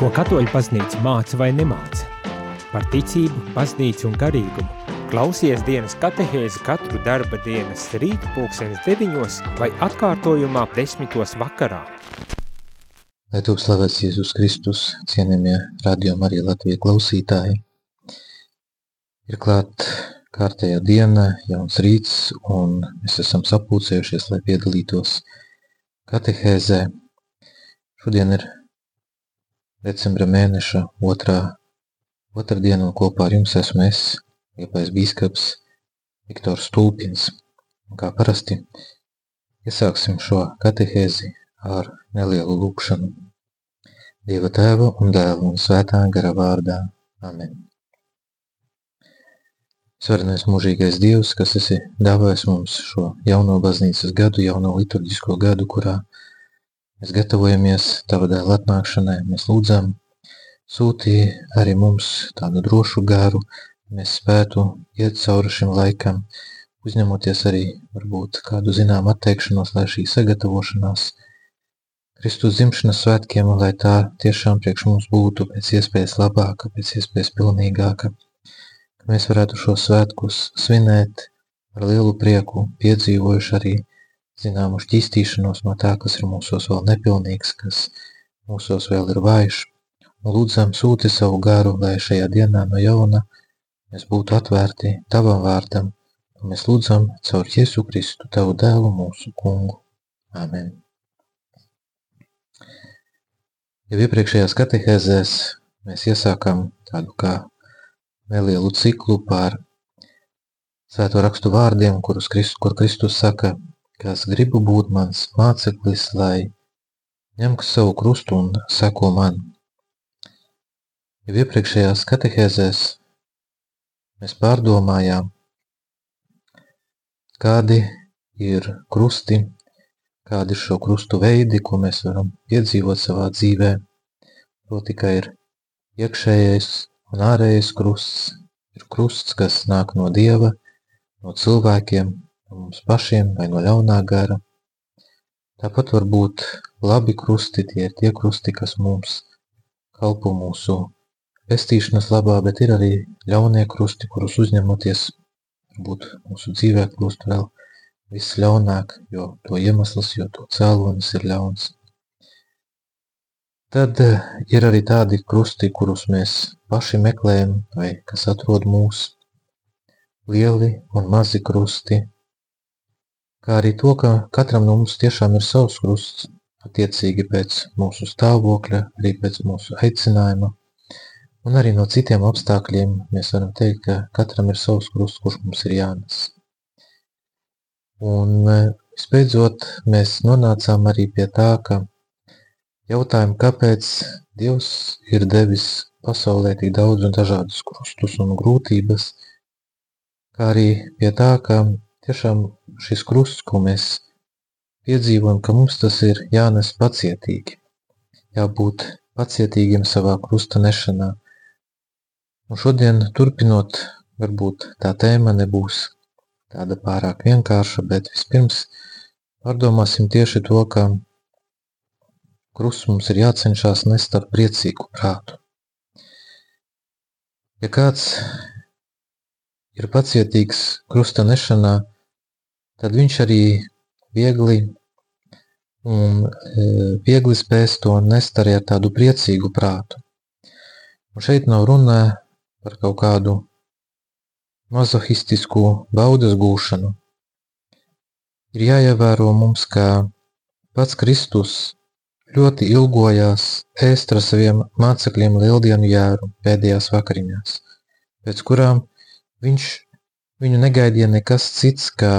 Ko katoļu baznīca māca vai nemāca? Par ticību, baznīcu un garīgumu. Klausies dienas katehēzi katru darba dienas rītu pulksenes deviņos vai atkārtojumā desmitos vakarā. Lai top slavēts Jēzus Kristus, cienījamie radio Marija Latvija klausītāji. Ir klāt kārtējā diena, jauns rīts, un mēs esam sapulcējušies, lai piedalītos katehēzē. Šodien ir decembra mēneša otrā, otrā diena, un kopā ar jums esmu es, Liepais bīskaps Viktors Stulpins. Un kā parasti, iesāksim šo katehēzi ar nelielu lūkšanu. Dieva tēva un dēla un svētā gara vārdā. Amen. Svarenais mūžīgais Dievs, kas esi dāvājis mums šo jauno baznīcas gadu, jauno liturģisko gadu, kurā Mēs gatavojamies Tava dēla atnākšanai, mēs lūdzam, sūtī arī mums tādu drošu garu, mēs spētu iet cauri šim laikam, uzņemoties arī varbūt kādu zinām atteikšanos, lai šī sagatavošanās Kristus dzimšanas svētkiem, lai tā tiešām priekš mums būtu pēc iespējas labāka, pēc iespējas pilnīgāka, ka mēs varētu šo svētkus svinēt ar lielu prieku, piedzīvojuši arī zināmu šķīstīšanos no tā, kas ir mūsos vēl nepilnīgs, kas mūsos vēl ir vājš, un lūdzam sūti savu garu, lai šajā dienā no jauna mēs būtu atvērti Tavam vārdam, un mēs lūdzam caur Jēzu Kristu, Tavu dēlu mūsu kungu. Amen. Jau iepriekšējās katehēzēs mēs iesākam tādu kā nelielu ciklu par svēto rakstu vārdiem, kurus Kristus, kur Kristus saka, kas gribu būt mans māceklis, lai ņemtu savu krustu un seko man. Jau iepriekšējās katehēzēs mēs pārdomājām, kādi ir krusti, kādi ir šo krustu veidi, ko mēs varam piedzīvot savā dzīvē. Proti, ka ir iekšējais un ārējais krusts, ir krusts, kas nāk no Dieva, no cilvēkiem, no mums pašiem vai no ļaunā gara. Tāpat var būt labi krusti, tie ir tie krusti, kas mums kalpo mūsu pestīšanas labā, bet ir arī ļaunie krusti, kurus uzņemoties, varbūt mūsu dzīvē kļūst vēl viss ļaunāk, jo to iemesls, jo to cēlonis ir ļauns. Tad eh, ir arī tādi krusti, kurus mēs paši meklējam, vai kas atrod mūs, lieli un mazi krusti, kā arī to, ka katram no mums tiešām ir savs krusts, attiecīgi pēc mūsu stāvokļa, arī pēc mūsu aicinājuma, un arī no citiem apstākļiem mēs varam teikt, ka katram ir savs krusts, kurš mums ir jānes. Un e, visbeidzot, mēs nonācām arī pie tā, ka jautājumu, kāpēc Dievs ir devis pasaulē tik daudz un dažādus krustus un grūtības, kā arī pie tā, ka tiešām šis krusts, ko mēs piedzīvojam, ka mums tas ir jānes pacietīgi, jābūt pacietīgiem savā krusta nešanā. Un šodien turpinot, varbūt tā tēma nebūs tāda pārāk vienkārša, bet vispirms pārdomāsim tieši to, ka krusts mums ir jācenšas nest ar priecīgu prātu. Ja kāds ir pacietīgs krusta nešanā, tad viņš arī viegli un e, viegli spēs to nest arī ar tādu priecīgu prātu. Un šeit nav runa par kaut kādu mazohistisku baudas gūšanu. Ir jāievēro mums, ka pats Kristus ļoti ilgojās ēst ar saviem mācekļiem lieldienu jēru pēdējās vakariņās, pēc kurām viņš viņu negaidīja nekas cits, kā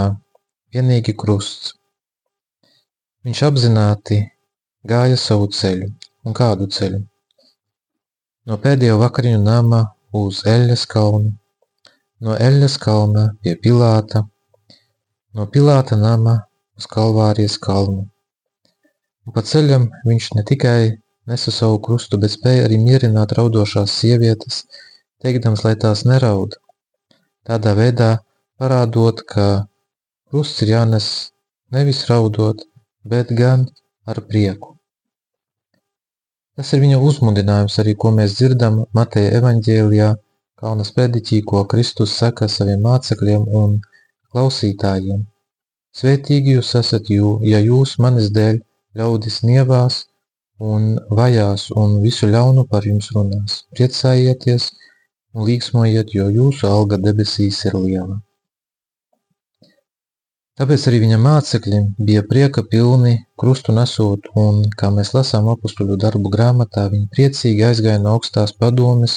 vienīgi krusts. Viņš apzināti gāja savu ceļu, un kādu ceļu? No pēdējo vakariņu nama uz Eļas kalnu, no Eļas kalna pie Pilāta, no Pilāta nama uz Kalvārijas kalnu. Un pa ceļam viņš ne tikai nesa savu krustu, bet spēja arī mierināt raudošās sievietes, teikdams, lai tās neraud. Tādā veidā parādot, ka Krusts ir jānes nevis raudot, bet gan ar prieku. Tas ir viņa uzmundinājums arī, ko mēs dzirdam Mateja evaņģēlijā, Kalnas prediķī, ko Kristus saka saviem mācekļiem un klausītājiem. Svētīgi jūs esat, jū, ja jūs manis dēļ ļaudis nievās un vajās un visu ļaunu par jums runās. Priecājieties un līksmojiet, jo jūsu alga debesīs ir liela. Tāpēc arī viņa mācekļi bija prieka pilni krustu nesot, un, kā mēs lasām apustuļu darbu grāmatā, viņi priecīgi aizgāja no augstās padomes,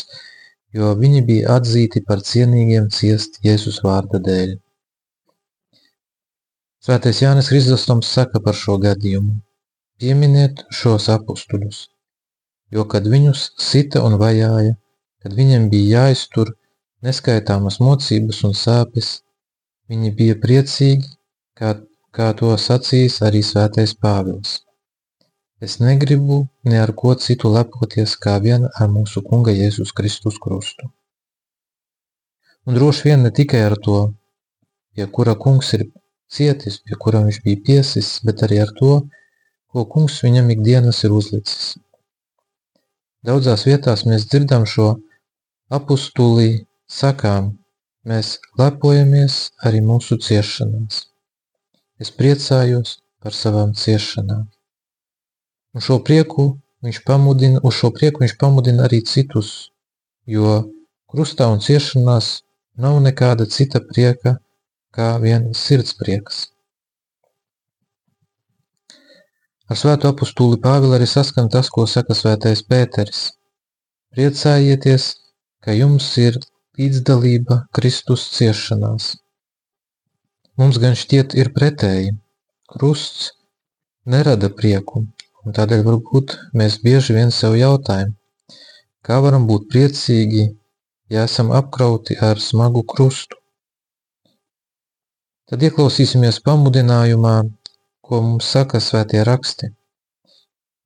jo viņi bija atzīti par cienīgiem ciest Jēzus vārda dēļ. Svētais Jānis Kristostoms saka par šo gadījumu: Pieminiet šos apustuļus, jo, kad viņus sita un vajāja, kad viņiem bija jāiztur neskaitāmas mocības un sāpes, viņi bija priecīgi kā, kā to sacījis arī svētais Pāvils. Es negribu ne ar ko citu lepoties, kā vien ar mūsu Kunga Jēzus Kristus krustu. Un droši vien ne tikai ar to, pie kura kungs ir cietis, pie kura viņš bija piesis, bet arī ar to, ko kungs viņam ikdienas ir uzlicis. Daudzās vietās mēs dzirdam šo apustulī sakām, mēs lepojamies arī mūsu ciešanās. Es priecājos par savām ciešanām. Un šo prieku viņš pamudina, uz šo prieku viņš pamudina arī citus, jo krustā un ciešanās nav nekāda cita prieka, kā vien sirds prieks. Ar svēto apustūli Pāvili arī saskan tas, ko saka svētais Pēteris. Priecājieties, ka jums ir līdzdalība Kristus ciešanās. Mums gan šķiet ir pretēji. Krusts nerada prieku, un tādēļ varbūt mēs bieži vien sev jautājam, kā varam būt priecīgi, ja esam apkrauti ar smagu krustu. Tad ieklausīsimies pamudinājumā, ko mums saka svētie raksti.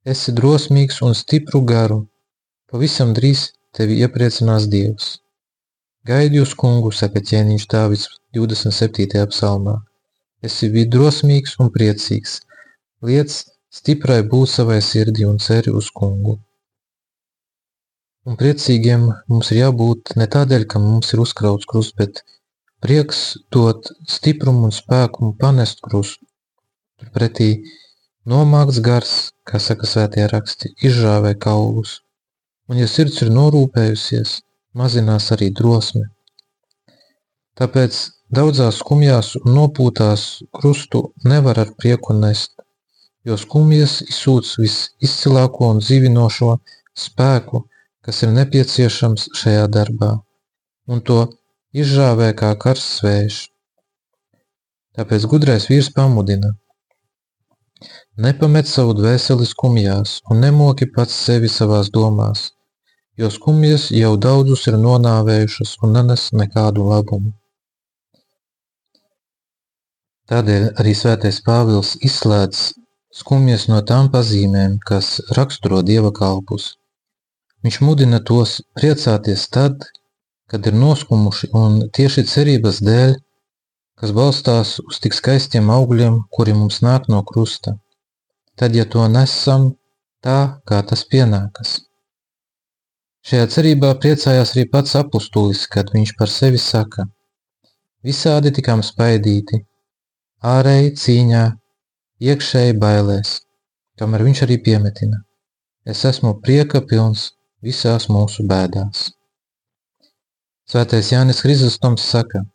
Esi drosmīgs un stipru garu, pavisam drīz tevi iepriecinās Dievs. Gaidi uz kungu, saka ķēniņš Dāvids 27. psalmā. Esi bija drosmīgs un priecīgs. Liec stiprai būt savai sirdī un ceri uz kungu. Un priecīgiem mums ir jābūt ne tādēļ, ka mums ir uzkrauts krusts, bet prieks dot stiprumu un spēku un panest krustu. Turpretī nomākts gars, kā saka svētie raksti, izžāvē kaulus. Un ja sirds ir norūpējusies, mazinās arī drosme. Tāpēc daudzās skumjās un nopūtās krustu nevar ar prieku nest, jo skumjas izsūc visizcilāko un dzīvinošo spēku, kas ir nepieciešams šajā darbā, un to izžāvē kā karsts vējš. Tāpēc gudrais vīrs pamudina – Nepamet savu dvēseli skumjās un nemoki pats sevi savās domās, jo skumjas jau daudzus ir nonāvējušas un nenes nekādu labumu. Tādēļ arī svētais Pāvils izslēdz skumjas no tām pazīmēm, kas raksturo dieva kalpus. Viņš mudina tos priecāties tad, kad ir noskumuši un tieši cerības dēļ, kas balstās uz tik skaistiem augļiem, kuri mums nāk no krusta. Tad, ja to nesam tā, kā tas pienākas. Šajā cerībā priecājās arī pats apustulis, kad viņš par sevi saka: Visādi tikām spaidīti, ārēji cīņā, iekšēji bailēs, kamēr viņš arī piemetina: Es esmu prieka pilns visās mūsu bēdās. Svētais Jānis Krizostoms saka: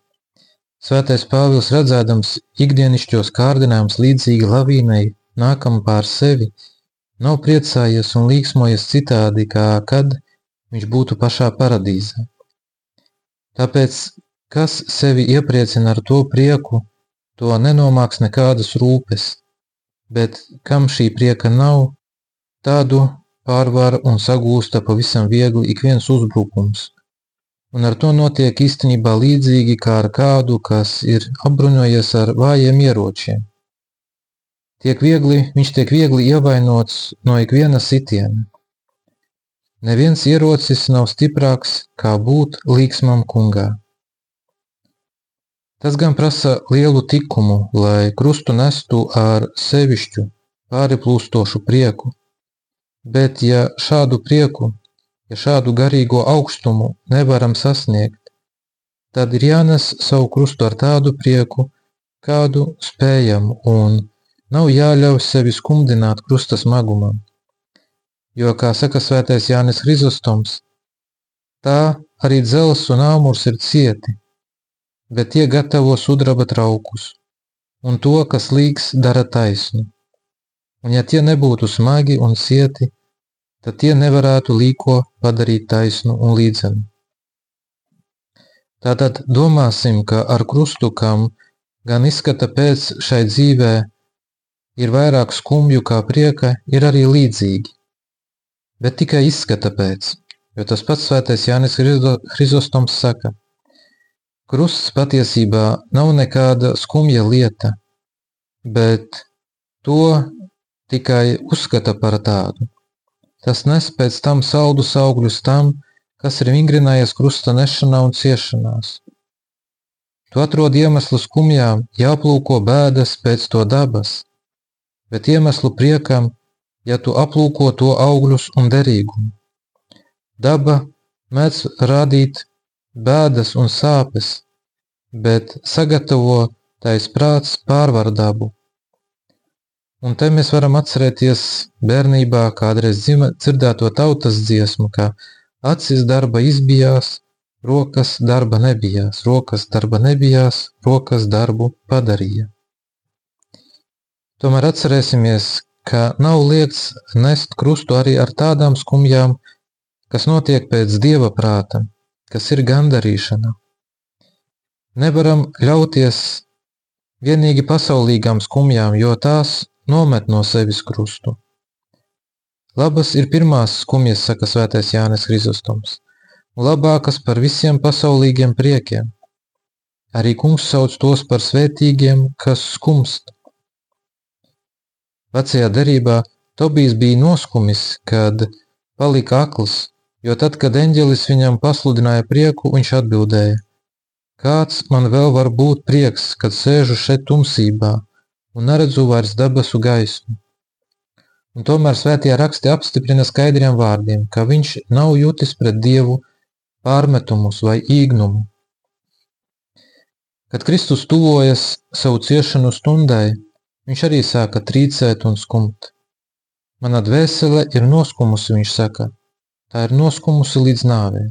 Svētais Pāvils redzēdams ikdienišķos kārdinājumus līdzīgi lavīnai nākam pār sevi, nav priecājies un līksmojies citādi, kā kad viņš būtu pašā paradīzē. Tāpēc, kas sevi iepriecina ar to prieku, to nenomāks nekādas rūpes, bet kam šī prieka nav, tādu pārvara un sagūsta pavisam viegli ik viens uzbrukums. Un ar to notiek īstenībā līdzīgi kā ar kādu, kas ir apbruņojies ar vājiem ieročiem. Tiek viegli, viņš tiek viegli ievainots no ikviena sitiena. Neviens ierocis nav stiprāks, kā būt līksmam kungā. Tas gan prasa lielu tikumu, lai krustu nestu ar sevišķu, pāriplūstošu prieku. Bet ja šādu prieku, ja šādu garīgo augstumu nevaram sasniegt, tad ir jānes savu krustu ar tādu prieku, kādu spējam, un nav jāļauj sevi skumdināt krusta smagumam. Jo, kā saka svētais Jānis Hrizostoms, tā arī dzels un āmurs ir cieti, bet tie gatavo sudraba traukus, un to, kas līgs, dara taisnu. Un ja tie nebūtu smagi un cieti, tad tie nevarētu līko padarīt taisnu un līdzenu. Tātad domāsim, ka ar krustu, kam gan izskata pēc šai dzīvē ir vairāk skumju kā prieka, ir arī līdzīgi. Bet tikai izskata pēc, jo tas pats svētais Jānis Hrizostoms saka, krusts patiesībā nav nekāda skumja lieta, bet to tikai uzskata par tādu. Tas nes pēc tam saldus augļus tam, kas ir vingrinājies krusta nešanā un ciešanās. Tu atrod iemeslu skumjām, jāplūko bēdas pēc to dabas, bet iemeslu priekam, ja tu aplūko to augļus un derīgumu. Daba mēdz radīt bēdas un sāpes, bet sagatavo tais prāts pārvar dabu Un te mēs varam atcerēties bērnībā kādreiz dzirdēto tautas dziesmu, ka acis darba izbijās, rokas darba nebijās, rokas darba nebijās, rokas darbu padarīja. Tomēr atcerēsimies, ka nav liekts nest krustu arī ar tādām skumjām, kas notiek pēc dieva prāta, kas ir gandarīšana. Nevaram ļauties vienīgi pasaulīgām skumjām, jo tās nomet no sevis krustu. Labas ir pirmās skumjas, saka svētais Jānis Hrizostoms, un labākas par visiem pasaulīgiem priekiem. Arī kungs sauc tos par svētīgiem, kas skumst. Vecajā derībā Tobijs bija noskumis, kad palika akls, jo tad, kad eņģelis viņam pasludināja prieku, viņš atbildēja: Kāds man vēl var būt prieks, kad sēžu šeit tumsībā, un neredzu vairs debesu gaismu. Un tomēr svētie raksti apstiprina skaidriem vārdiem, ka viņš nav jutis pret Dievu pārmetumus vai īgnumu. Kad Kristus tuvojas savu ciešanu stundai, viņš arī sāka trīcēt un skumt. Mana dvēsele ir noskumusi, viņš saka, tā ir noskumusi līdz nāvei.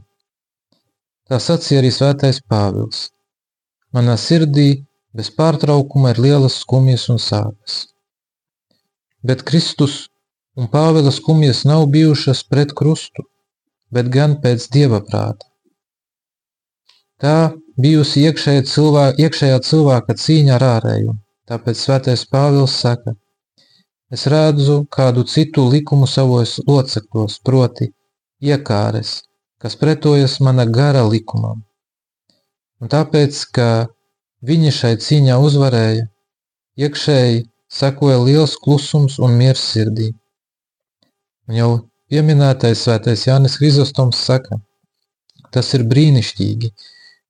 Tā sacīja arī svētais Pāvils. Manā sirdī Bez pārtraukuma ir lielas skumjas un sāpes. Bet Kristus un Pāvila skumjas nav bijušas pret krustu, bet gan pēc dieva prāta. Tā bijusi iekšējā cilvēka, iekšējā cilvēka cīņa ar ārēju, tāpēc svētais Pāvils saka, es redzu kādu citu likumu savos loceklos, proti iekāres, kas pretojas mana gara likumam. Un tāpēc, ka Viņi šai cīņā uzvarēja, iekšēji sekoja liels klusums un miers sirdī. Un jau pieminētais svētais Jānis Hrizostoms saka, tas ir brīnišķīgi,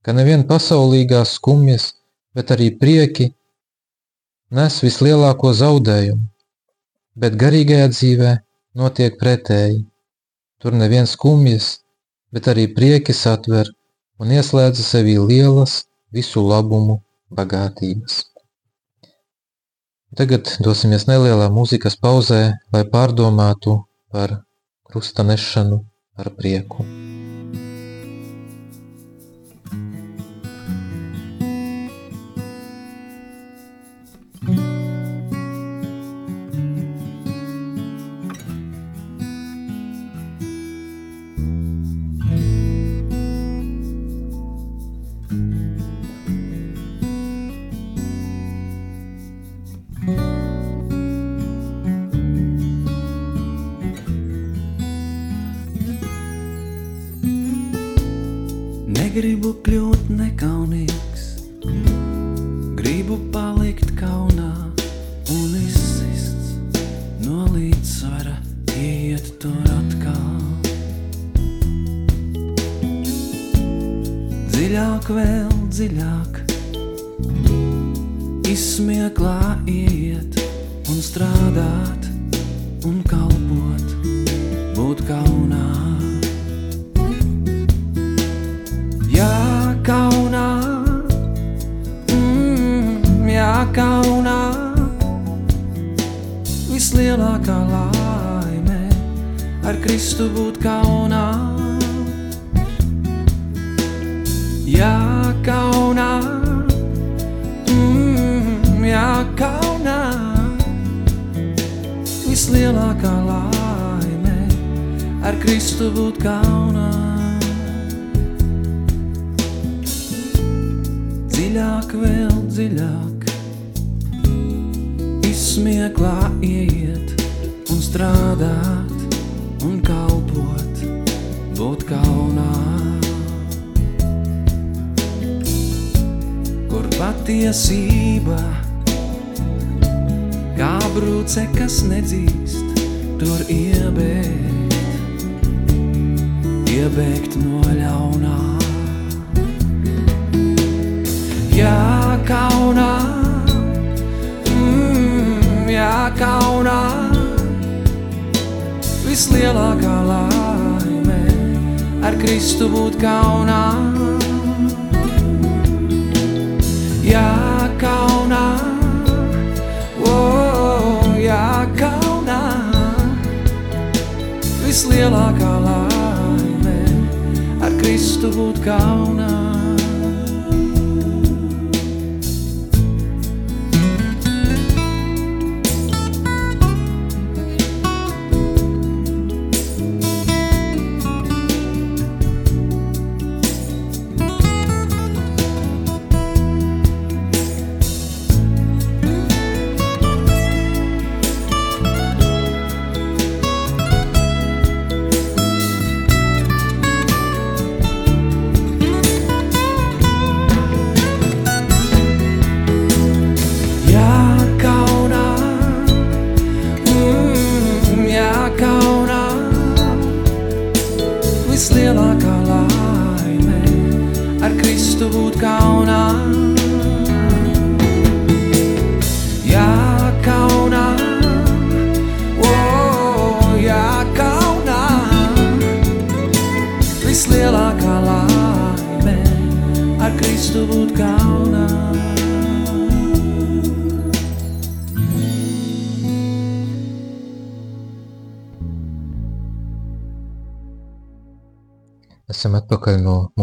ka nevien pasaulīgās skumjas, bet arī prieki nes vislielāko zaudējumu, bet garīgajā dzīvē notiek pretēji. Tur neviens skumjas, bet arī prieki satver un ieslēdza sevī lielas visu labumu bagātības. Tagad dosimies nelielā mūzikas pauzē, lai pārdomātu par krusta nešanu ar prieku. Izsmieklā iet un strādāt un kalpot. būt kaunā. Jā, kaunā, mm, jā, kaunā, vislielākā laime ar Kristu būt kaunā. Jā, kaunā, vislielākā laime ar Kristu būt kaunā. Dziļāk, vēl dziļāk, izsmieklā iet un strādāt un kalpot, būt kaunā. Kur patiesība kā brūce, kas nedzīst, tur iebēgt, iebēgt no ļaunā. Jā, kaunā, mm, jā, kaunā, vislielākā laime ar Kristu būt kaunā. Jā, kaunā, vislielākā laime ar Kristu būt kaunā.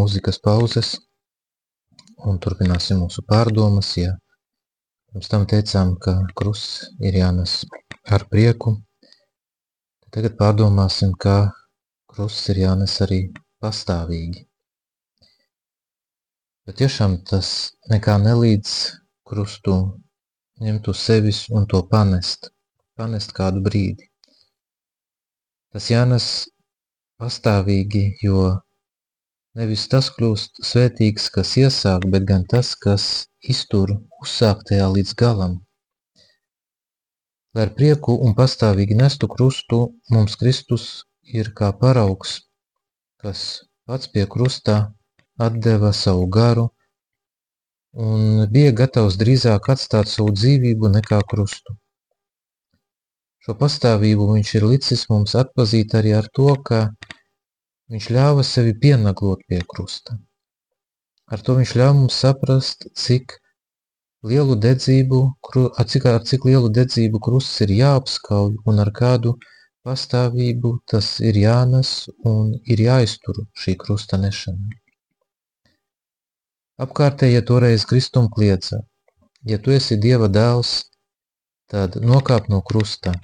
Mūzikas pauzes un turpināsim mūsu pārdomas. Ja pirms tam teicām, ka krusts ir jānes ar prieku, tagad pārdomāsim, kā krusts ir jānes arī pastāvīgi. Bet tiešām tas nekā nelīdz krustu ņemt uz sevis un to panest, panest kādu brīdi. Tas jānes pastāvīgi, jo Nevis tas kļūst svētīgs, kas iesāk, bet gan tas, kas iztur uzsāktajā līdz galam. Lai ar prieku un pastāvīgi nestu krustu, mums Kristus ir kā paraugs, kas pats pie krustā atdeva savu garu un bija gatavs drīzāk atstāt savu dzīvību nekā krustu. Šo pastāvību viņš ir licis mums atpazīt arī ar to, ka Viņš ļāva sevi pienaglot pie krusta. Ar to viņš ļāva mums saprast, cik lielu dedzību, cik, ar cik lielu dedzību krusts ir jāapskauj un ar kādu pastāvību tas ir jānes un ir jāiztur šī krusta nešana. Apkārtējie toreiz kristum kliedza, ja tu esi Dieva dēls, tad nokāp no krusta,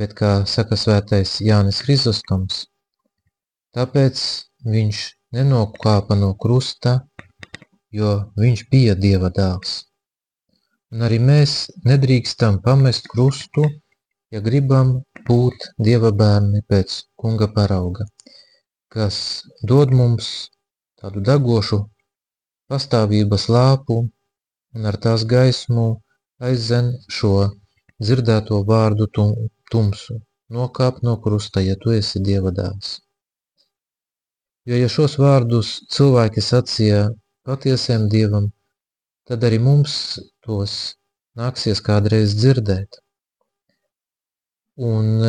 bet, kā saka svētais Jānis Hrizostoms, tāpēc viņš nenokāpa no krusta, jo viņš bija Dieva dēls. Un arī mēs nedrīkstam pamest krustu, ja gribam būt Dieva bērni pēc kunga parauga, kas dod mums tādu degošu pastāvības lāpu un ar tās gaismu aizen šo dzirdēto vārdu tumsu, nokāp no krusta, ja tu esi Dieva dēls. Jo, ja šos vārdus cilvēki sacīja patiesiem Dievam, tad arī mums tos nāksies kādreiz dzirdēt. Un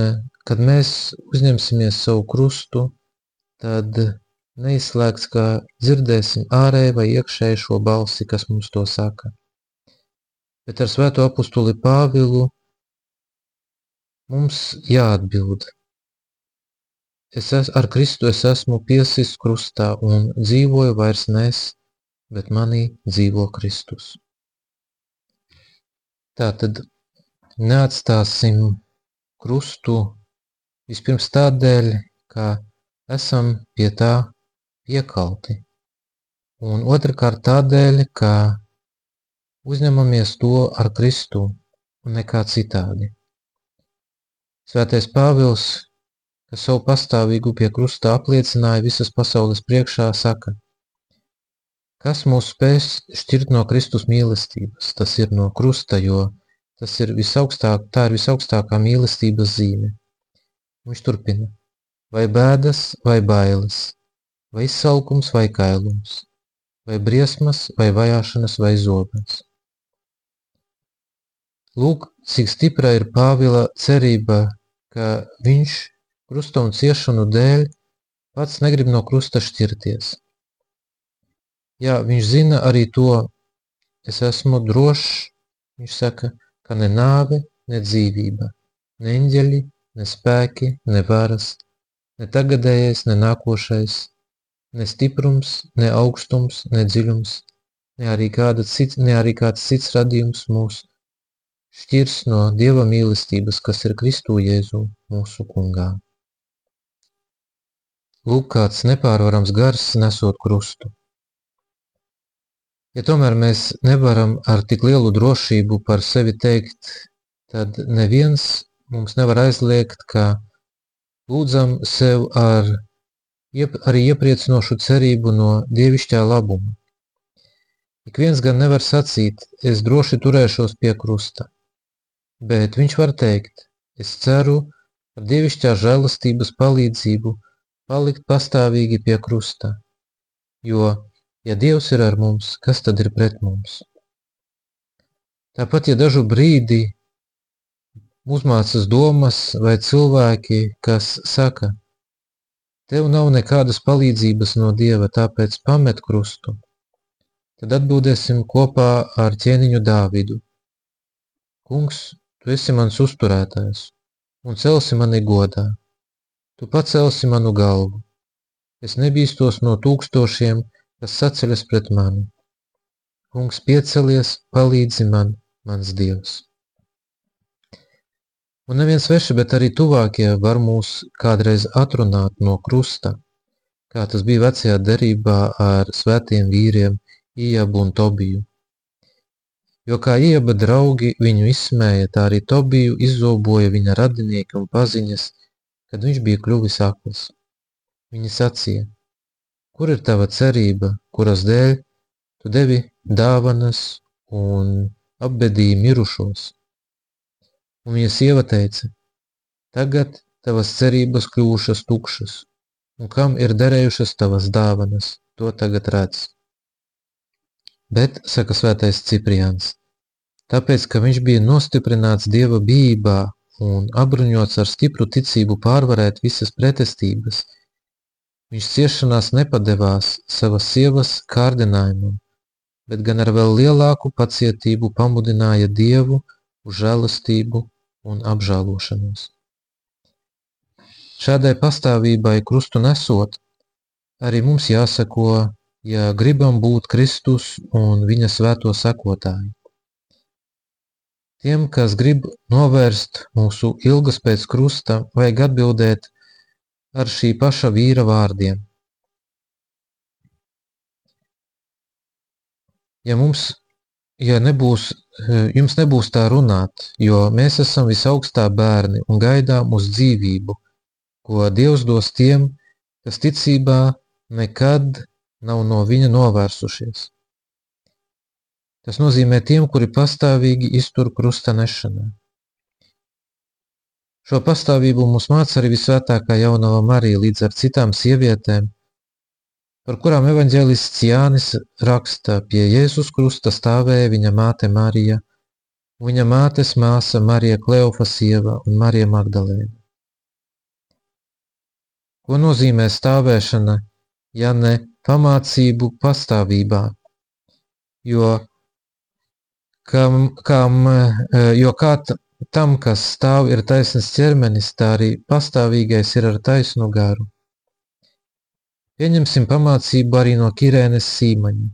kad mēs uzņemsimies savu krustu, tad neizslēgts, ka dzirdēsim ārēji vai iekšēji šo balsi, kas mums to saka. Bet ar svēto apustuli Pāvilu mums jāatbild. Es es, ar Kristu es esmu piesis krustā un dzīvoju vairs nes, bet manī dzīvo Kristus. Tātad neatstāsim krustu vispirms tādēļ, ka esam pie tā piekalti, un otrkārt tādēļ, ka uzņemamies to ar Kristu un nekā citādi. Svētais Pāvils, kas savu pastāvīgu pie krusta apliecināja visas pasaules priekšā, saka – Kas mūs spēs šķirt no Kristus mīlestības? Tas ir no krusta, jo tas ir visaugstāk, tā ir visaugstākā mīlestības zīme. Viņš turpina. Vai bēdas, vai bailes, vai izsalkums, vai kailums, vai briesmas, vai vajāšanas, vai zobens. Lūk, cik stipra ir Pāvila cerība, ka viņš krusta un ciešanu dēļ pats negrib no krusta šķirties – Jā, viņš zina arī to, es esmu drošs, viņš saka, ka ne nāve, ne dzīvība, ne eņģeļi, ne spēki, ne varas, ne tagadējais, ne nākošais, ne stiprums, ne augstums, ne dziļums, ne arī, kāda cits, ne arī kāds cits radījums mūs šķirs no Dieva mīlestības, kas ir Kristu Jēzu mūsu kungā. Lūk, kāds nepārvarams gars nesot krustu. Ja tomēr mēs nevaram ar tik lielu drošību par sevi teikt, tad neviens mums nevar aizliegt, ka lūdzam sev ar iep, arī iepriecinošu cerību no dievišķā labuma. Ik viens gan nevar sacīt, es droši turēšos pie krusta, bet viņš var teikt, es ceru ar dievišķā žēlastības palīdzību palikt pastāvīgi pie krusta, jo Ja Dievs ir ar mums, kas tad ir pret mums? Tāpat, ja dažu brīdi uzmācas domas vai cilvēki, kas saka, tev nav nekādas palīdzības no Dieva, tāpēc pamet krustu, tad atbildēsim kopā ar ķēniņu Dāvidu. Kungs, tu esi mans uzturētājs un celsi mani godā. Tu pacelsi manu galvu. Es nebīstos no tūkstošiem, kas saceļas pret mani. Kungs piecelies, palīdzi man, mans Dievs. Un neviens sveši, bet arī tuvākie var mūs kādreiz atrunāt no krusta, kā tas bija vecajā derībā ar svētiem vīriem Ijabu un Tobiju. Jo kā Ijaba draugi viņu izsmēja, tā arī Tobiju izzoboja viņa radinieki un paziņas, kad viņš bija kļuvis akls. Viņi sacīja – Kur ir tava cerība, kuras dēļ tu devi dāvanas un apbedīji mirušos? Un viņa sieva teica, tagad tavas cerības kļūšas tukšas, un kam ir derējušas tavas dāvanas, to tagad redz. Bet, saka svētais Ciprians, tāpēc, ka viņš bija nostiprināts Dieva bībā un apbruņots ar stipru ticību pārvarēt visas pretestības – Viņš ciešanās nepadevās savas sievas kārdinājumam, bet gan ar vēl lielāku pacietību pamudināja Dievu uz žēlastību un apžālošanos. Šādai pastāvībai krustu nesot, arī mums jāsako, ja gribam būt Kristus un viņa svēto sekotāji. Tiem, kas grib novērst mūsu ilgas pēc krusta, vajag atbildēt ar šī paša vīra vārdiem. Ja mums, ja nebūs, jums nebūs tā runāt, jo mēs esam visaugstā bērni un gaidām uz dzīvību, ko Dievs dos tiem, kas ticībā nekad nav no viņa novērsušies. Tas nozīmē tiem, kuri pastāvīgi iztur krusta nešanā. Šo pastāvību mums māca arī visvētākā jaunava Marija līdz ar citām sievietēm, par kurām evaņģēlists Jānis raksta pie Jēzus krusta stāvēja viņa māte Marija, viņa mātes māsa Marija Kleofa sieva un Marija Magdalēna. Ko nozīmē stāvēšana, ja ne pamācību pastāvībā? Jo, kam, kam, eh, jo kā tam, kas stāv, ir taisnas ķermenis, tā arī pastāvīgais ir ar taisnu garu. Pieņemsim pamācību arī no Kirēnes sīmaņa.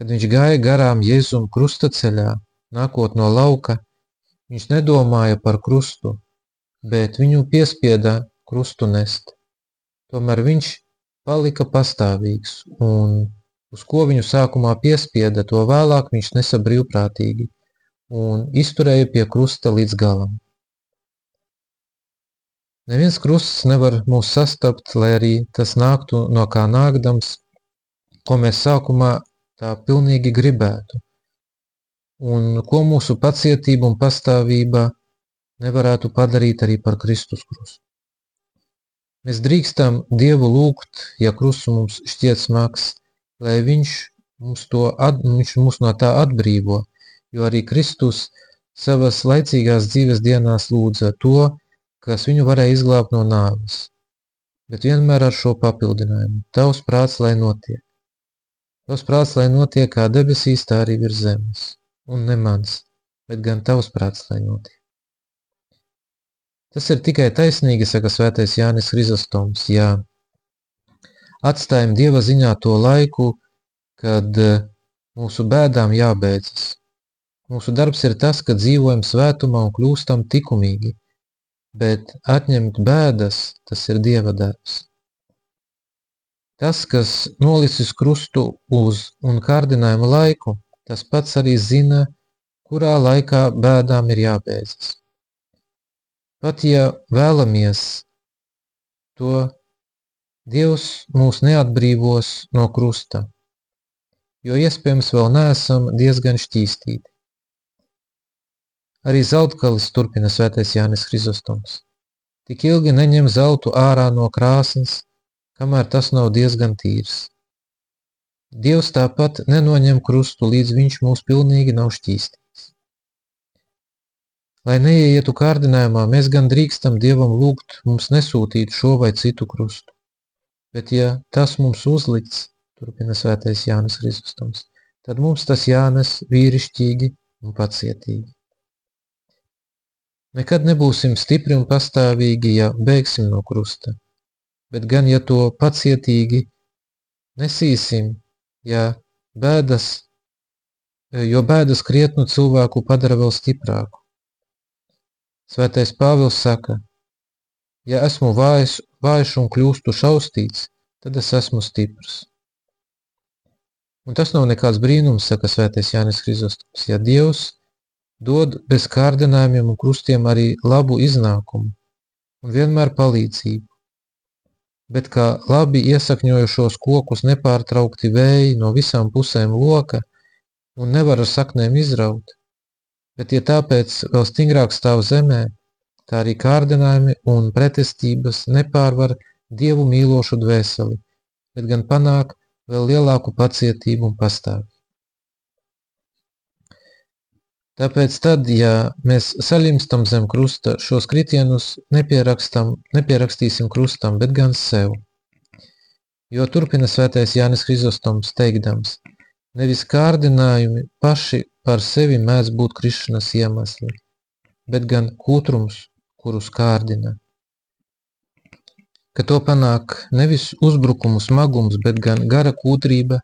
Kad viņš gāja garām Jēzum krustaceļā, nākot no lauka, viņš nedomāja par krustu, bet viņu piespieda krustu nest. Tomēr viņš palika pastāvīgs, un uz ko viņu sākumā piespieda, to vēlāk viņš nesa brīvprātīgi un izturēja pie krusta līdz galam. Neviens krusts nevar mūs sastapt, lai arī tas nāktu no kā nākdams, ko mēs sākumā tā pilnīgi gribētu, un ko mūsu pacietība un pastāvība nevarētu padarīt arī par Kristus krustu. Mēs drīkstam Dievu lūgt, ja krusts mums šķiet smags, lai viņš to at, viņš mūs no tā atbrīvo, jo arī Kristus savas laicīgās dzīves dienās lūdza to, kas viņu varēja izglābt no nāves, bet vienmēr ar šo papildinājumu – tavs prāts, lai notiek. Tavs prāts, lai notiek kā debesīs, tā arī virs zemes, un ne mans, bet gan tavs prāts, lai notiek. Tas ir tikai taisnīgi, saka svētais Jānis Hrizostoms, ja atstājam Dieva ziņā to laiku, kad mūsu bēdām jābeidzas, Mūsu darbs ir tas, ka dzīvojam svētumā un kļūstam likumīgi, bet atņemt bēdas, tas ir Dieva darbs. Tas, kas nolicis krustu uz un kārdinājumu laiku, tas pats arī zina, kurā laikā bēdām ir jābeidzas. Pat ja vēlamies to, Dievs mūs neatbrīvos no krusta, jo iespējams vēl neesam diezgan šķīstīti. Arī zeltkalis turpina svētais Jānis Hrizostoms. Tik ilgi neņem zeltu ārā no krāsnes, kamēr tas nav diezgan tīrs. Dievs tāpat nenoņem krustu, līdz viņš mūs pilnīgi nav šķīstīts. Lai neieietu kārdinājumā, mēs gan drīkstam Dievam lūgt mums nesūtīt šo vai citu krustu. Bet ja tas mums uzlikts, turpina svētais Jānis Hrizostoms, tad mums tas jānes vīrišķīgi un pacietīgi. Nekad nebūsim stipri un pastāvīgi, ja bēgsim no krusta, bet gan, ja to pacietīgi nesīsim, ja bēdas, jo bēdas krietnu cilvēku padara vēl stiprāku. Svētais Pāvils saka, ja esmu vājš, vājš un kļūstu šaustīts, tad es esmu stiprs. Un tas nav nekāds brīnums, saka svētais Jānis Hrizostops, ja Dievs dod bez kārdinājumiem un krustiem arī labu iznākumu un vienmēr palīdzību. Bet kā labi iesakņojušos kokus nepārtraukti vēji no visām pusēm loka un nevar ar saknēm izraut, bet ja tāpēc vēl stingrāk stāv zemē, tā arī kārdinājumi un pretestības nepārvar dievu mīlošu dvēseli, bet gan panāk vēl lielāku pacietību un pastāvi. Tāpēc tad, ja mēs saļimstam zem krusta, šos kritienus nepierakstīsim krustam, bet gan sev. Jo turpina svētais Jānis Hrizostoms teikdams, nevis kārdinājumi paši par sevi mēdz būt krišanas iemesli, bet gan kūtrums, kurus kārdina. Ka to panāk nevis uzbrukumu smagums, bet gan gara kūtrība,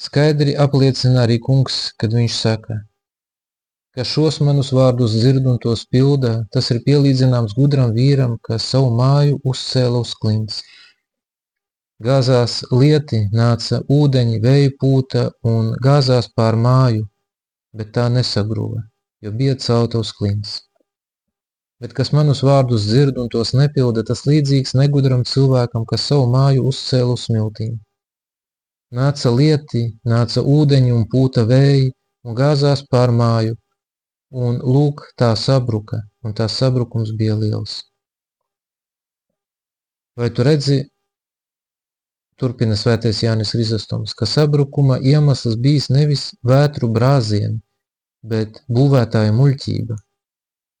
skaidri apliecina arī kungs, kad viņš saka – Kas šos manus vārdus dzird un tos pilda, tas ir pielīdzināms gudram vīram, kas savu māju uzcēla uz klints. Gāzās lieti, nāca ūdeņi, vēja pūta un gāzās pār māju, bet tā nesagruva, jo bija uz klints. Bet kas manus vārdus dzird un tos nepilda, tas līdzīgs negudram cilvēkam, kas savu māju uzcēla uz smiltīm. Nāca lieti, nāca ūdeņi un pūta vēji un gāzās pār māju, Un lūk, tā sabruka, un tā sabrukums bija liels. Vai tu redzi, turpina svētais Jānis Rizastoms, ka sabrukuma iemesls bijis nevis vētru brāzieni, bet būvētāja muļķība.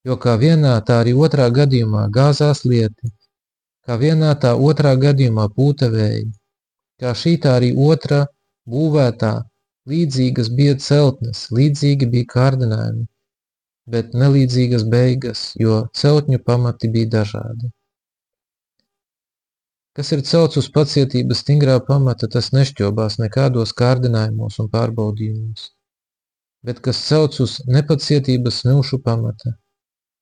Jo kā vienā, tā arī otrā gadījumā gāzās lieti, kā vienā tā otrā gadījumā pūta vēja, kā šī tā arī otrā būvētā, līdzīgas bija celtnes, līdzīgi bija kārdinājumi, bet nelīdzīgas beigas, jo celtņu pamati bija dažādi. Kas ir celts uz pacietības stingrā pamata, tas nešķobās nekādos kārdinājumos un pārbaudījumos, bet kas celts uz nepacietības smilšu pamata,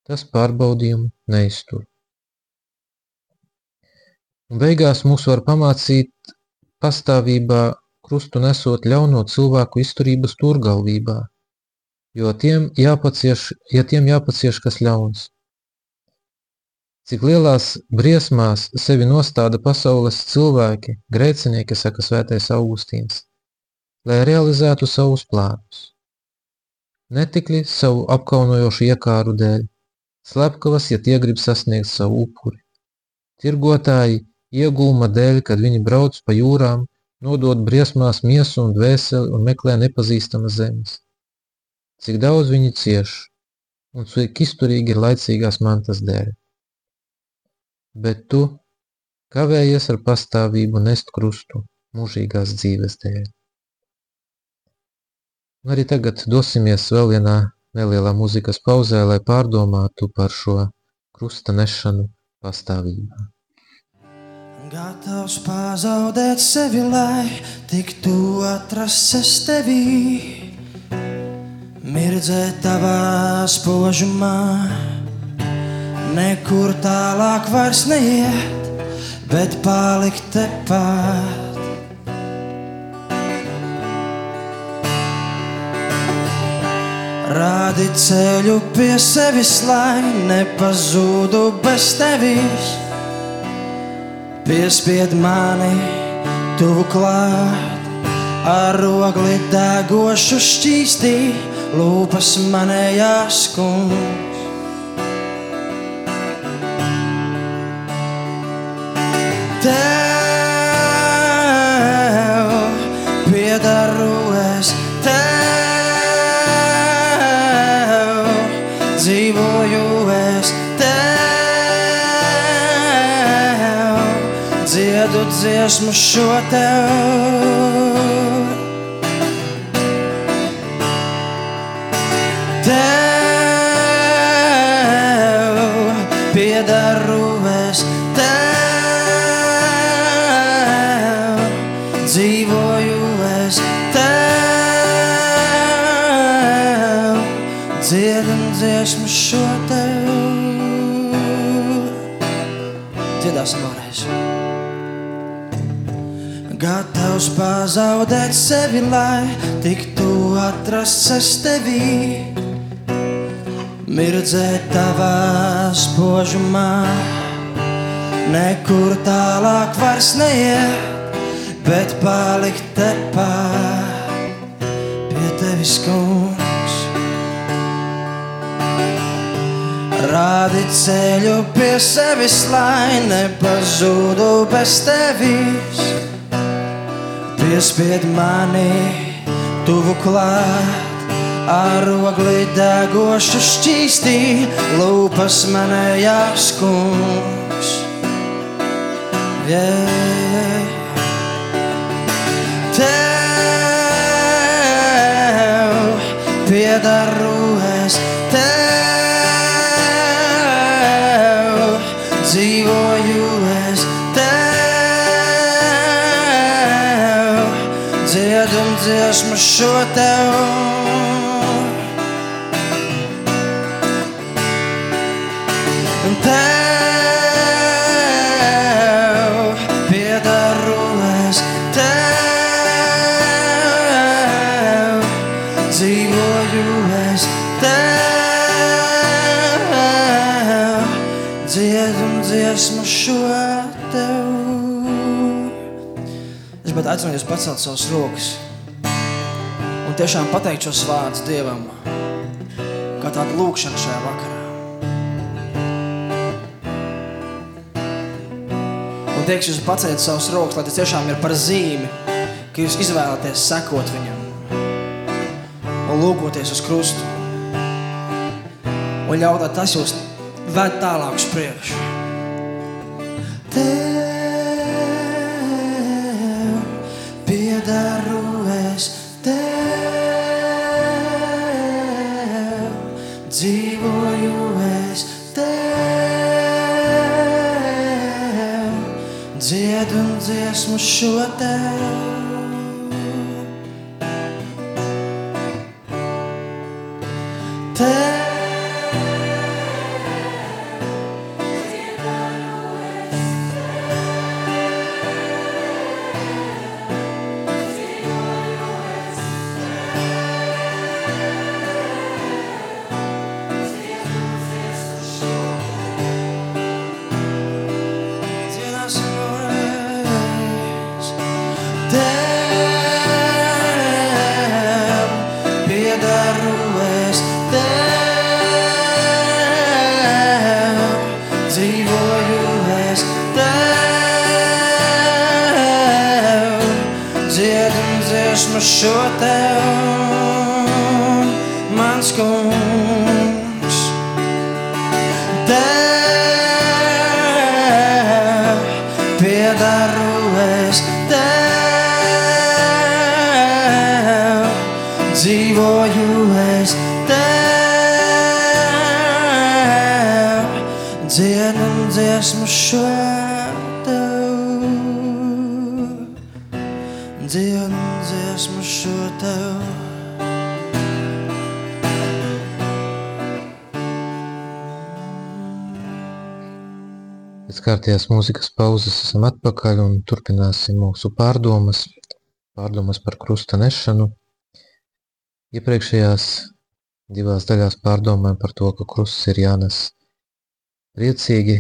tas pārbaudījumu neiztur. Un beigās mūs var pamācīt pastāvībā krustu nesot ļauno cilvēku izturību stūrgalvībā, jo tiem jāpacieš, ja tiem jāpacieš kas ļauns. Cik lielās briesmās sevi nostāda pasaules cilvēki, grēcinieki, saka svētais Augustīns, lai realizētu savus plānus. Netikļi savu apkaunojošu iekāru dēļ, slepkavas, ja tie grib sasniegt savu upuri. Tirgotāji iegulma dēļ, kad viņi brauc pa jūrām, nodod briesmās miesu un dvēseli un meklē nepazīstamas zemes. Cik daudz viņi cieš, un cik izturīgi ir laicīgās mantas dēļ. Bet tu kavējies ar pastāvību nest krustu mūžīgās dzīves dēļ. Un arī tagad dosimies vēl vienā nelielā muzikas pauzē, lai pārdomātu par šo krusta nešanu pastāvībā. Gatavs pazaudēt sevi, lai tiktu atrasts es tevī, mirdzēt tavā spožumā, nekur tālāk vairs neiet, bet palikt tepat. Rādi ceļu pie sevis, lai nepazūdu bez tevis. Piespied mani tuvu klāt, ar rogli degošu šķīstī, lūpas manējās kungs. Tev piedaru es, tev dzīvoju es, tev dziedu dziesmu šo tev. Dzīvoju es, tev dziedam dziesmu šo tev. Dziedāsim vēlreiz. Gatavs pazaudēt sevi, lai tiktu atrasts es tevī. Mirdzēt tavā spožumā, nekur tālāk vairs neiet, bet palikt tepat pie tevis kungs. Rādi ceļu pie sevis, lai nepazūdu bez tevis. Piespied mani tuvu klāt, ar rogli degošu šķīstī, lūpas manējās kungs. Yeah. Tev es, tev dzīvoju es, tev dziedam dziesmu šo. Tev jūs pacelt savus rokas un tiešām pateikt šos vārdus Dievam kā tādu lūkšanu šajā vakarā. Un teikšu, jūs pacēlat savus rokas, lai tas tiešām ir par zīmi, ka jūs izvēlaties sekot viņam un lūkoties uz krustu. Un ļaut, lai tas jūs ved tālāk uz priekšu. tev, dziesmu šo Pēc mūzikas pauzes esam atpakaļ un turpināsim mūsu pārdomas, pārdomas par krusta nešanu. Iepriekšējās divās daļās pārdomājam par to, ka krusts ir jānes priecīgi,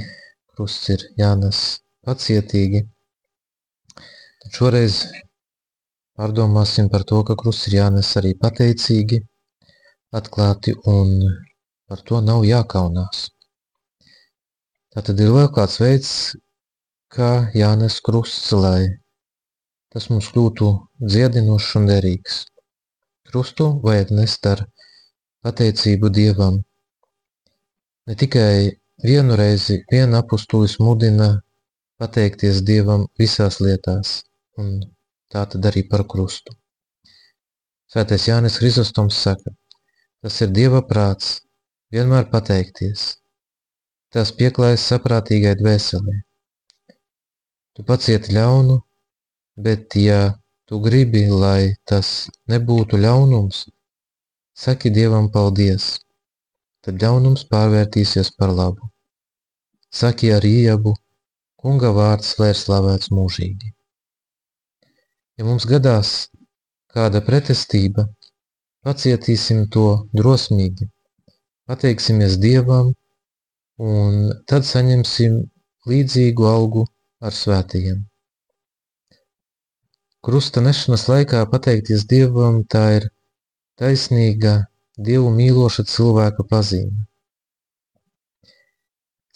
krusts ir jānes pacietīgi. Tad šoreiz pārdomāsim par to, ka krusts ir jānes arī pateicīgi, atklāti un par to nav jākaunās. Tātad ir vēl kāds veids, kā jānes krusts, lai tas mums kļūtu dziedinošs un derīgs. Krustu vajag nest ar pateicību Dievam. Ne tikai vienu reizi viena apustulis mudina pateikties Dievam visās lietās, un tā tad arī par krustu. Svētais Jānis Hrizostoms saka, tas ir Dieva prāts, vienmēr pateikties, Tas pieklājas saprātīgai dvēselē. Tu pacieti ļaunu, bet ja tu gribi, lai tas nebūtu ļaunums, saki Dievam paldies, tad ļaunums pārvērtīsies par labu. Saki ar iejabu, kunga vārds lai ir slavēts mūžīgi. Ja mums gadās kāda pretestība, pacietīsim to drosmīgi, pateiksimies Dievam un tad saņemsim līdzīgu algu ar svētajiem. Krusta nešanas laikā pateikties Dievam tā ir taisnīga, Dievu mīloša cilvēka pazīme.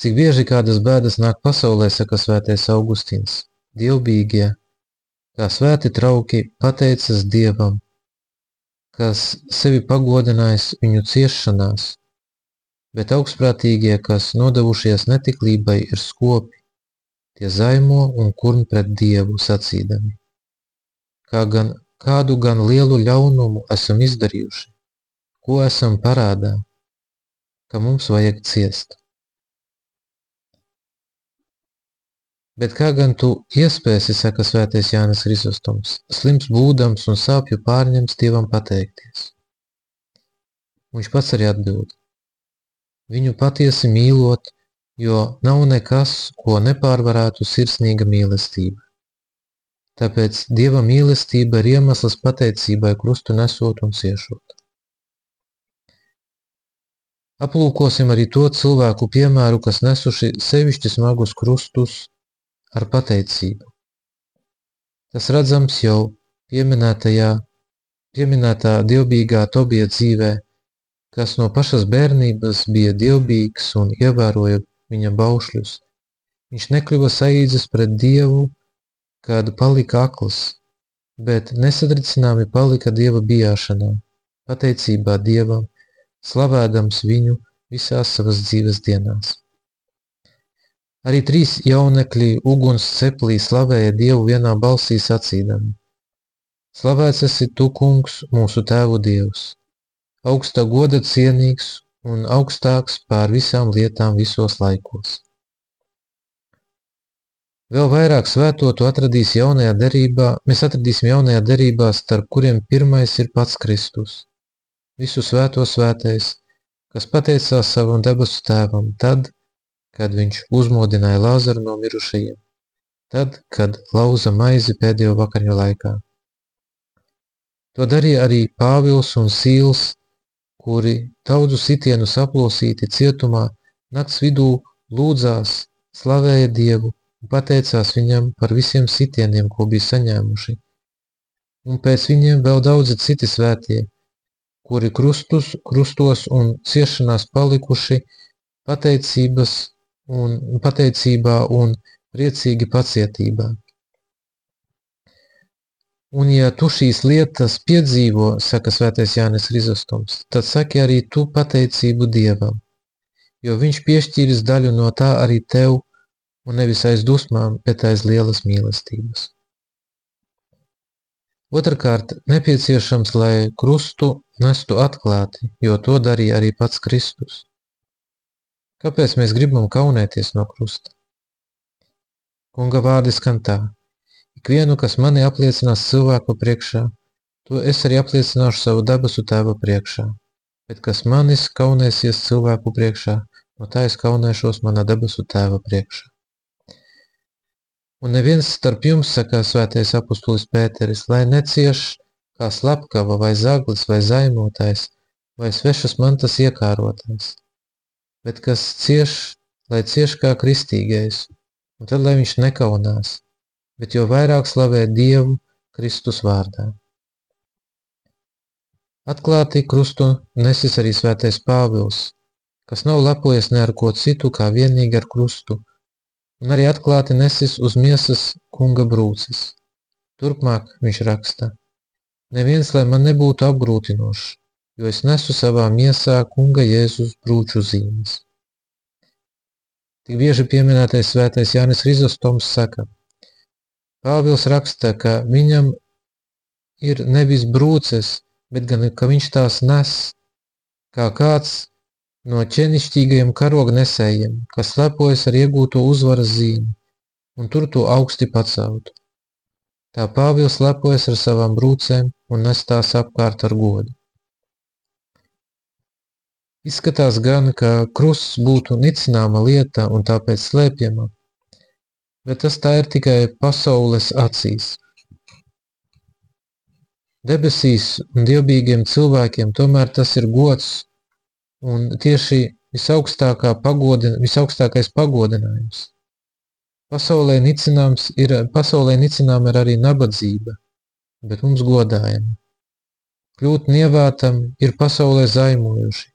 Cik bieži kādas bēdas nāk pasaulē, saka svētais Augustīns, dievbīgie, kā svēti trauki pateicas Dievam, kas sevi pagodinājis viņu ciešanās, bet augstprātīgie, kas nodevušies netiklībai, ir skopi, tie zaimo un kurn pret Dievu sacīdami. Kā gan, kādu gan lielu ļaunumu esam izdarījuši, ko esam parādā, ka mums vajag ciest. Bet kā gan tu iespēsi, saka svētais Jānis Hristostoms, slims būdams un sāpju pārņemts Dievam pateikties? Viņš pats arī atbild viņu patiesi mīlot, jo nav nekas, ko nepārvarētu sirsnīga mīlestība. Tāpēc Dieva mīlestība ir iemesls pateicībai krustu nesot un ciešot. Aplūkosim arī to cilvēku piemēru, kas nesuši sevišķi smagus krustus ar pateicību. Tas redzams jau pieminētajā, pieminētā dievbīgā Tobija dzīvē, kas no pašas bērnības bija dievbijīgs un ievēroja viņa baušļus. Viņš nekļuva saīdzis pret Dievu, kad palika akls, bet nesadricināmi palika Dieva bijāšanā, pateicībā Dievam, slavēdams viņu visās savas dzīves dienās. Arī trīs jaunekļi uguns ceplī slavēja Dievu vienā balsī sacīdami. Slavēts esi tu, kungs, mūsu tēvu dievs, augsta goda cienīgs un augstāks pār visām lietām visos laikos. Vēl vairāk svētotu atradīs jaunajā derībā, mēs atradīsim jaunajā derībā, starp kuriem pirmais ir pats Kristus. Visu svēto svētais, kas pateicās savam debesu tēvam tad, kad viņš uzmodināja Lāzaru no mirušajiem, tad, kad lauza maizi pēdējo vakaļu laikā. To darīja arī Pāvils un Sīls, kuri daudzu sitienu saplosīti cietumā, nakts vidū lūdzās, slavēja Dievu un pateicās viņam par visiem sitieniem, ko bija saņēmuši. Un pēc viņiem vēl daudzi citi svētie, kuri krustus, krustos un ciešanās palikuši pateicības un pateicībā un priecīgi pacietībā. Un ja tu šīs lietas piedzīvo, saka svētais Jānis Rizostums, tad saki arī tu pateicību Dievam, jo viņš piešķīris daļu no tā arī tev un nevis aiz dusmām, bet aiz lielas mīlestības. Otrakārt, nepieciešams, lai krustu nestu atklāti, jo to darīja arī pats Kristus. Kāpēc mēs gribam kaunēties no krusta? Kunga vārdi skan tā: Ikvienu, kas mani apliecinās cilvēku priekšā, to es arī apliecināšu savu debesu tēva priekšā. Bet kas manis kaunēsies cilvēku priekšā, no tā es kaunēšos mana debesu tēva priekšā. Un neviens starp jums, saka svētais apustulis Pēteris, lai necieš kā slepkava vai zaglis vai zaimotājs vai svešas mantas iekārotais, bet kas cieš, lai cieš kā kristīgais, un tad lai viņš nekaunās, bet jo vairāk slavē Dievu Kristus vārdā. Atklāti krustu nesis arī svētais Pāvils, kas nav lepojies ne ar ko citu, kā vienīgi ar krustu, un arī atklāti nesis uz miesas kunga brūces. Turpmāk viņš raksta: Neviens, lai man nebūtu apgrūtinošs, jo es nesu savā miesā kunga Jēzus brūču zīmes. Tik bieži pieminētais svētais Jānis Rizostoms saka, Pāvils raksta, ka viņam ir nevis brūces, bet gan, ka viņš tās nes, kā kāds no ķenišķīgajiem karognesējiem, kas lepojas ar iegūto uzvaras zīmi, un tur to augsti paceltu. Tā Pāvils lepojas ar savām brūcēm un nes tās apkārt ar godu. Izskatās gan, ka krusts būtu nicināma lieta un tāpēc slēpjama, bet tas tā ir tikai pasaules acīs. Debesīs un dievbīgiem cilvēkiem tomēr tas ir gods un tieši visaugstākā pagodina, visaugstākais pagodinājums. Pasaulē nicināms ir, pasaulē nicinām ir arī nabadzība, bet mums godājama. Kļūt nievātam ir pasaulē zaimojuši,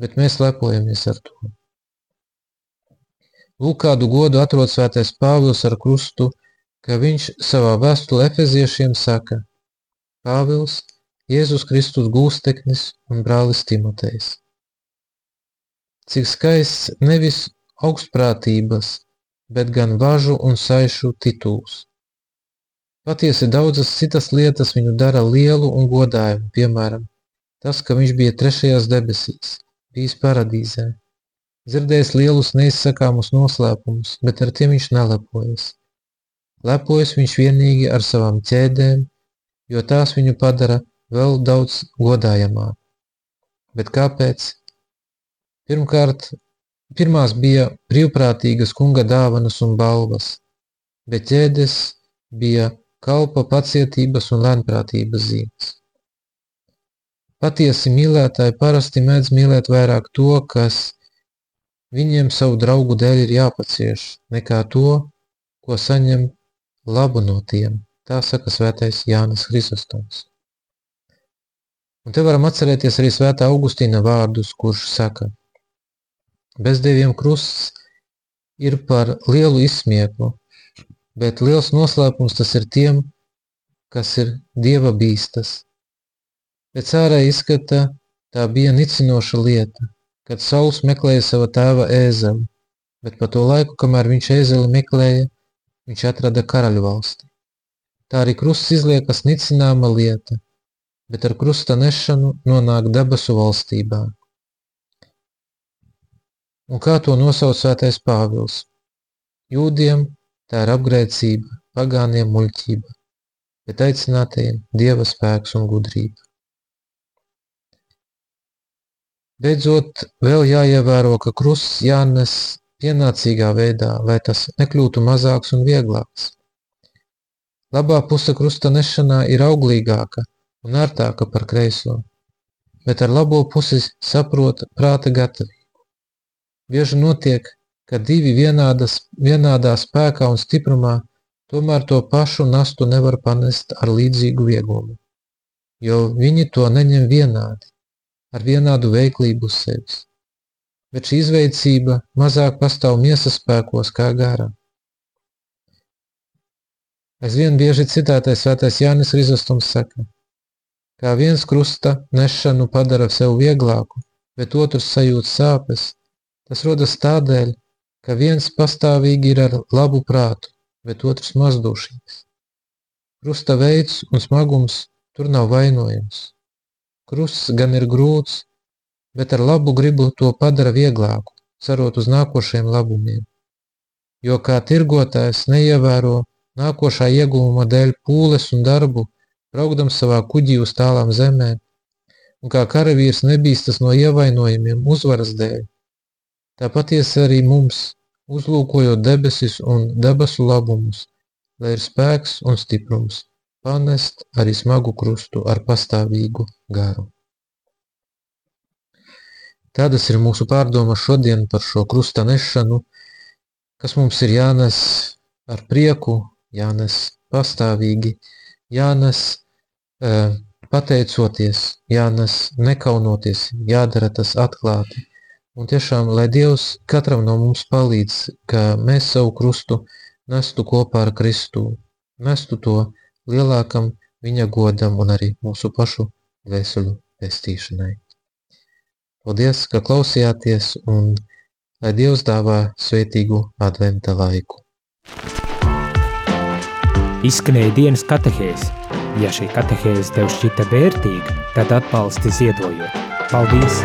bet mēs lepojamies ar to. Lūk, kādu godu atrod svētais Pāvils ar krustu, ka viņš savā vēstulē efeziešiem saka Pāvils, Jēzus Kristus gūsteknis un brālis Timotejs. Cik skaists nevis augstprātības, bet gan važu un saišu tituls. Patiesi daudzas citas lietas viņu dara lielu un godājumu, piemēram, tas, ka viņš bija trešajās debesīs, bijis paradīzē, dzirdējis lielus neizsakāmus noslēpumus, bet ar tiem viņš nelepojas. Lepojas viņš vienīgi ar savām ķēdēm, jo tās viņu padara vēl daudz godājamāk. Bet kāpēc? Pirmkārt, pirmās bija brīvprātīgas kunga dāvanas un balvas, bet ķēdes bija kalpa pacietības un lēnprātības zīmes. Patiesi mīlētāji parasti mēdz mīlēt vairāk to, kas viņiem savu draugu dēļ ir jāpacieš, nekā to, ko saņem labu no tiem. Tā saka svētais Jānis Hrisostons. Un te varam atcerēties arī svētā Augustīna vārdus, kurš saka – Bezdieviem krusts ir par lielu izsmieklu, bet liels noslēpums tas ir tiem, kas ir dieva bīstas. Pēc ārēja izskata tā bija nicinoša lieta, kad Sauls meklēja sava tēva ēzeli, bet pa to laiku, kamēr viņš ēzeli meklēja, viņš atrada karaļu valsti. Tā arī krusts izliekas nicināma lieta, bet ar krusta nešanu nonāk debesu valstībā. Un kā to nosauc svētais Pāvils? Jūdiem tā ir apgrēcība, pagāniem muļķība, bet aicinātajiem dieva spēks un gudrība. Beidzot, vēl jāievēro, ka krusts jānes pienācīgā veidā, lai tas nekļūtu mazāks un vieglāks. Labā puse krusta nešanā ir auglīgāka un ērtāka par kreiso, bet ar labo pusi saprota prāta gatavību. Bieži notiek, ka divi vienādas, vienādā spēkā un stiprumā tomēr to pašu nastu nevar panest ar līdzīgu vieglumu, jo viņi to neņem vienādi ar vienādu veiklību uz sevis. Bet šī izveicība mazāk pastāv miesas spēkos kā gara. Aizvien bieži citētais svētais Jānis Rizostums saka, kā viens krusta nešanu padara sev vieglāku, bet otrs sajūt sāpes, tas rodas tādēļ, ka viens pastāvīgi ir ar labu prātu, bet otrs mazdušīgs. Krusta veids un smagums tur nav vainojams. Krusts gan ir grūts, bet ar labu gribu to padara vieglāku, cerot uz nākošiem labumiem. Jo kā tirgotājs neievēro nākošā ieguvuma dēļ pūles un darbu, braukdams savā kuģī uz tālām zemēm, un kā karavīrs nebīstas no ievainojumiem uzvaras dēļ. Tāpat ies arī mums, uzlūkojot debesis un debesu labumus, lai ir spēks un stiprums panest arī smagu krustu ar pastāvīgu garu. Tādas ir mūsu pārdomas šodien par šo krusta nešanu, kas mums ir jānes ar prieku, jānes pastāvīgi, jānes uh, pateicoties, jānes nekaunoties, jādara tas atklāti. Un tiešām, lai Dievs katram no mums palīdz, ka mēs savu krustu nestu kopā ar Kristu, nestu to lielākam viņa godam un arī mūsu pašu dvēseļu pestīšanai. Paldies, ka klausījāties un lai Dievs dāvā svētīgu adventa laiku. Izskanēja dienas katehēs. Ja šī katehēze tev šķita vērtīga, tad atbalsti ziedojot. Paldies!